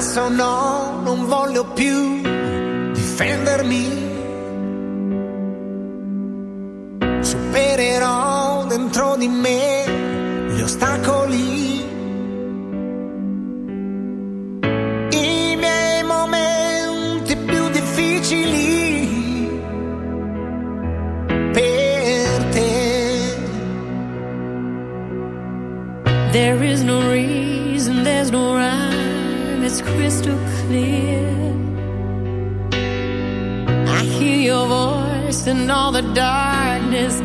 Adesso no, non voglio più difendermi. Supererò dentro di me gli ostacoli all the darkness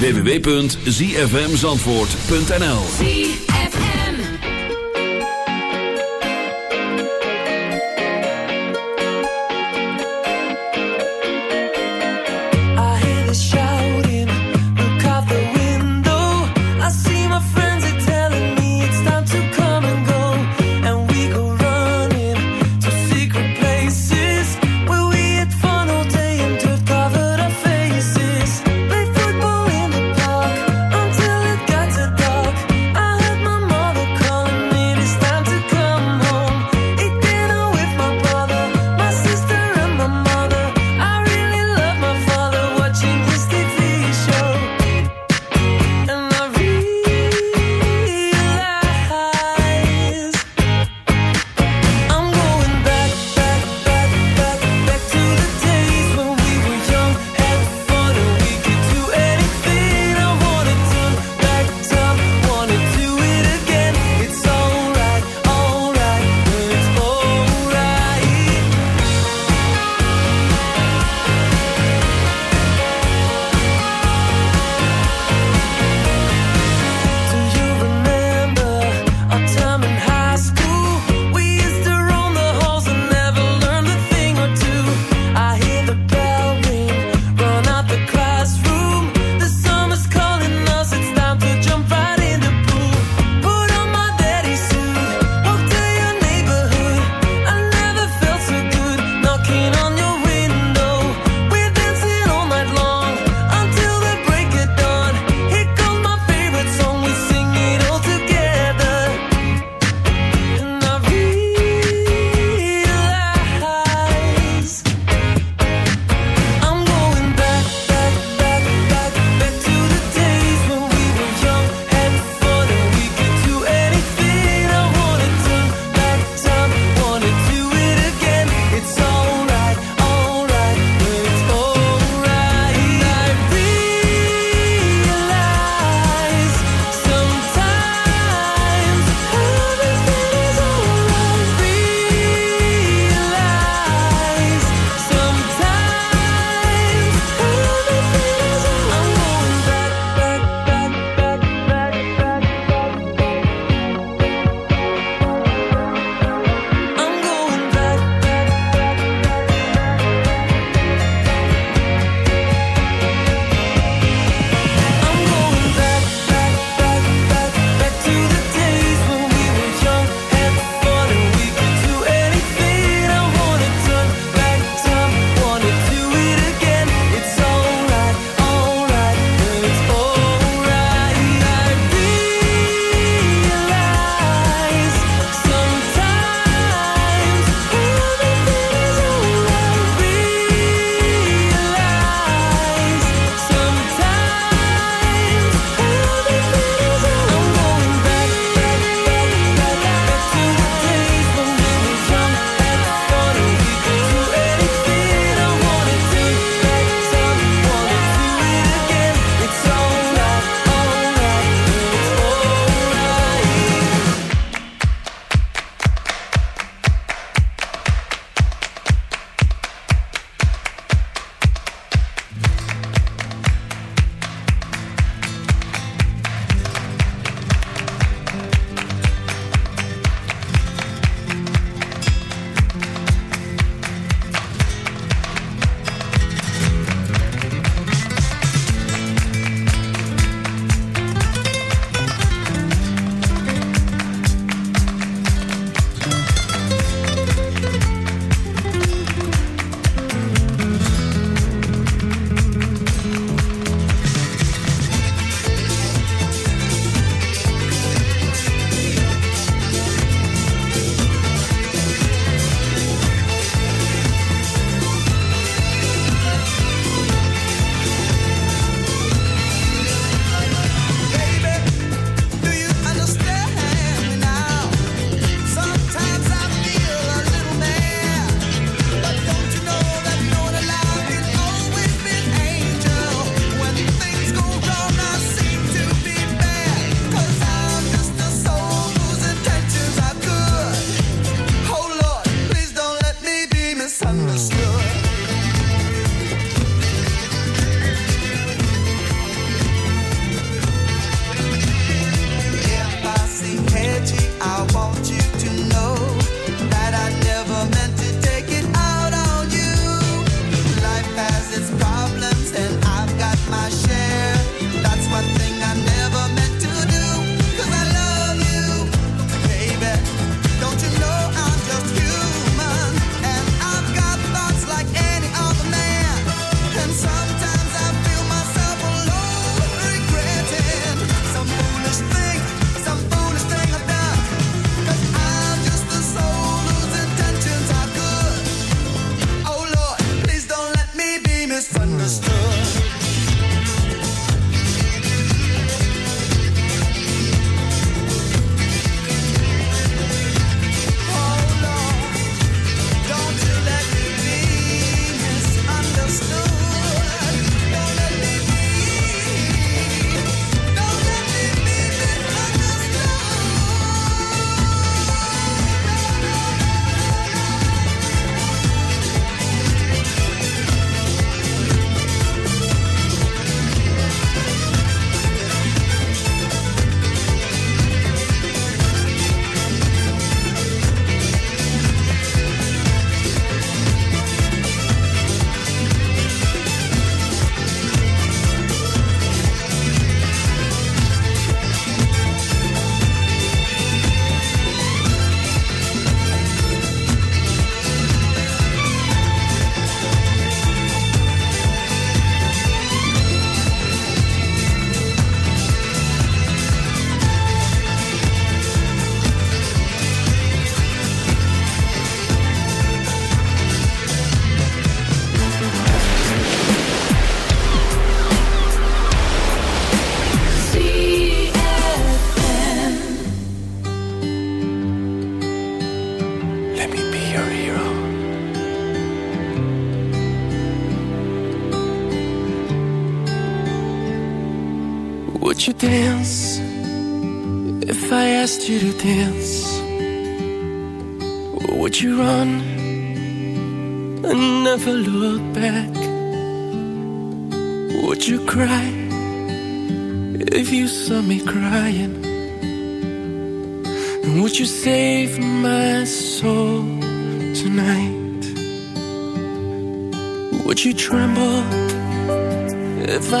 www.zfmzandvoort.nl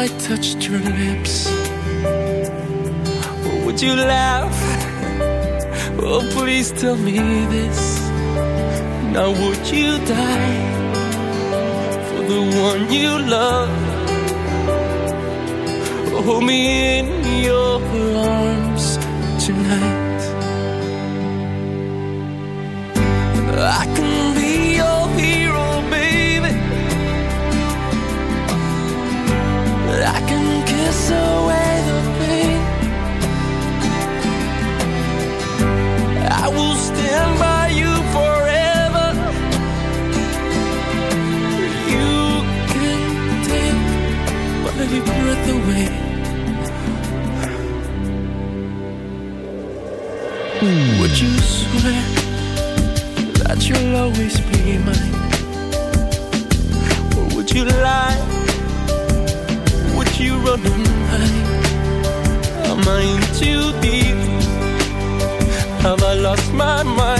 I touched your lips? Would you laugh? Oh, please tell me this. Now, would you die for the one you love? Hold me in your arms tonight. I can that you'll always be mine? Or would you lie? Would you run and hide? Am I in too deep? Have I lost my mind?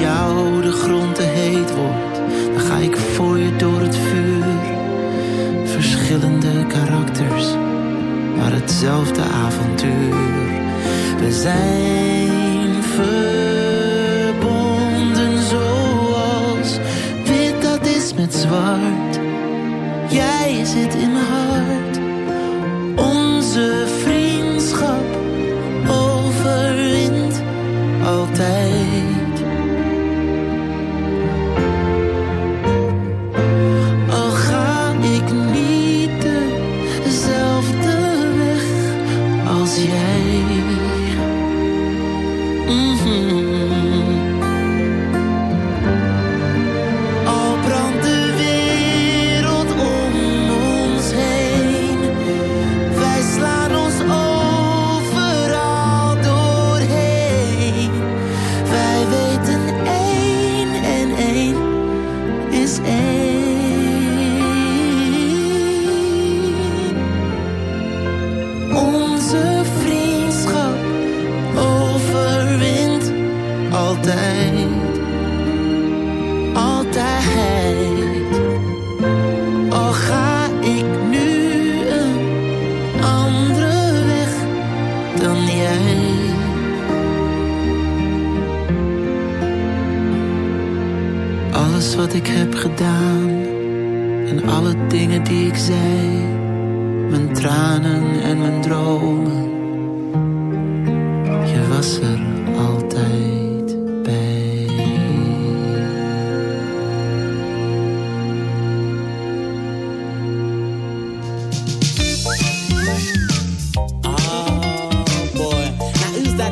jou de grond te heet wordt, dan ga ik voor je door het vuur. Verschillende karakters, maar hetzelfde avontuur. We zijn ver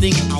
something I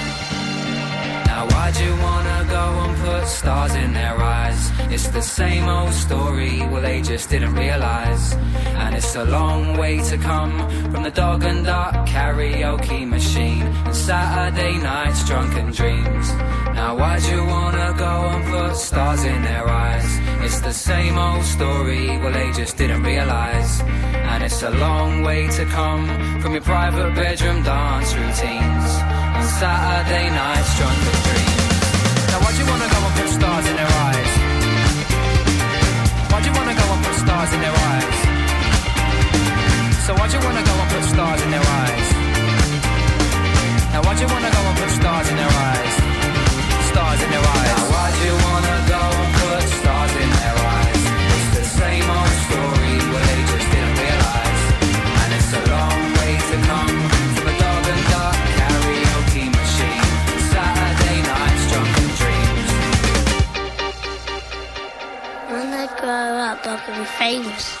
Now why'd you wanna go and put stars in their eyes? It's the same old story, well they just didn't realise. And it's a long way to come from the dog and duck karaoke machine and Saturday nights drunken dreams. Now why'd you wanna go and put stars in their eyes? It's the same old story, well they just didn't realise. And it's a long way to come from your private bedroom dance routines on Saturday nights with dreams. Now why'd you wanna go and put stars in their eyes? Why'd you wanna go and put stars in their eyes? So why'd you wanna go and put stars in their eyes? Now why'd you wanna go and put stars in their eyes? Stars in their eyes. Now why'd you wanna go can be famous.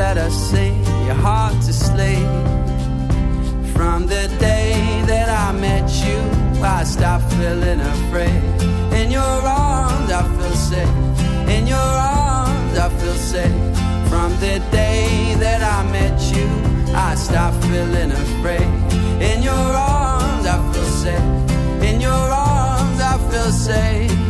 let us sing your heart to sleep. From the day that I met you, I stopped feeling afraid. In your arms, I feel safe. In your arms, I feel safe. From the day that I met you, I stopped feeling afraid. In your arms, I feel safe. In your arms, I feel safe.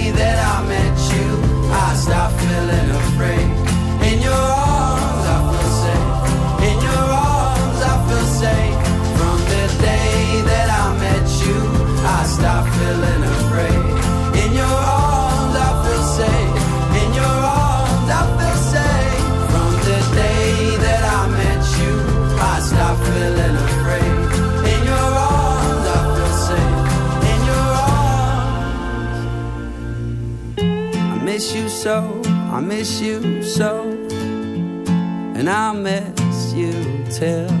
miss you so, and I'll miss you till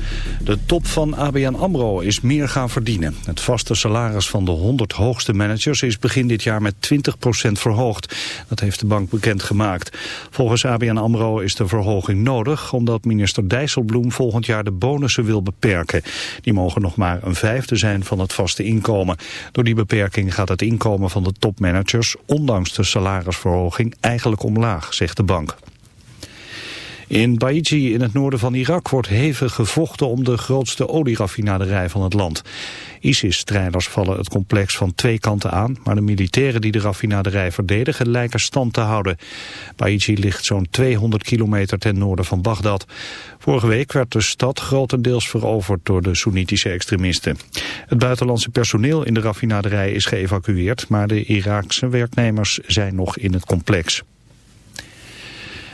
De top van ABN AMRO is meer gaan verdienen. Het vaste salaris van de 100 hoogste managers is begin dit jaar met 20% verhoogd. Dat heeft de bank bekendgemaakt. Volgens ABN AMRO is de verhoging nodig... omdat minister Dijsselbloem volgend jaar de bonussen wil beperken. Die mogen nog maar een vijfde zijn van het vaste inkomen. Door die beperking gaat het inkomen van de topmanagers... ondanks de salarisverhoging eigenlijk omlaag, zegt de bank. In Baiji in het noorden van Irak wordt hevig gevochten om de grootste olieraffinaderij van het land. ISIS-strijders vallen het complex van twee kanten aan, maar de militairen die de raffinaderij verdedigen lijken stand te houden. Baiji ligt zo'n 200 kilometer ten noorden van Bagdad. Vorige week werd de stad grotendeels veroverd door de Soenitische extremisten. Het buitenlandse personeel in de raffinaderij is geëvacueerd, maar de Iraakse werknemers zijn nog in het complex.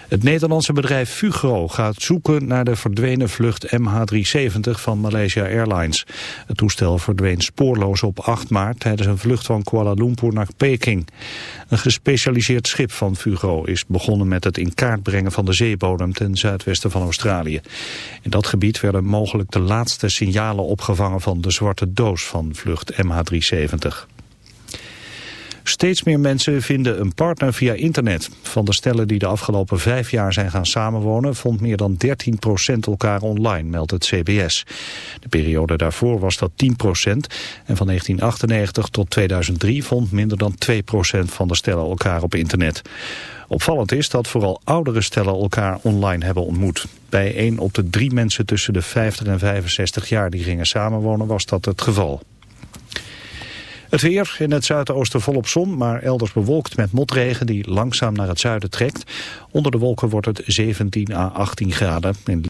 Het Nederlandse bedrijf Fugro gaat zoeken naar de verdwenen vlucht MH370 van Malaysia Airlines. Het toestel verdween spoorloos op 8 maart tijdens een vlucht van Kuala Lumpur naar Peking. Een gespecialiseerd schip van Fugro is begonnen met het in kaart brengen van de zeebodem ten zuidwesten van Australië. In dat gebied werden mogelijk de laatste signalen opgevangen van de zwarte doos van vlucht MH370. Steeds meer mensen vinden een partner via internet. Van de stellen die de afgelopen vijf jaar zijn gaan samenwonen... vond meer dan 13% elkaar online, meldt het CBS. De periode daarvoor was dat 10% En van 1998 tot 2003 vond minder dan 2% van de stellen elkaar op internet. Opvallend is dat vooral oudere stellen elkaar online hebben ontmoet. Bij 1 op de drie mensen tussen de 50 en 65 jaar die gingen samenwonen was dat het geval. Het weer in het zuidoosten volop zon, maar elders bewolkt met motregen die langzaam naar het zuiden trekt. Onder de wolken wordt het 17 à 18 graden.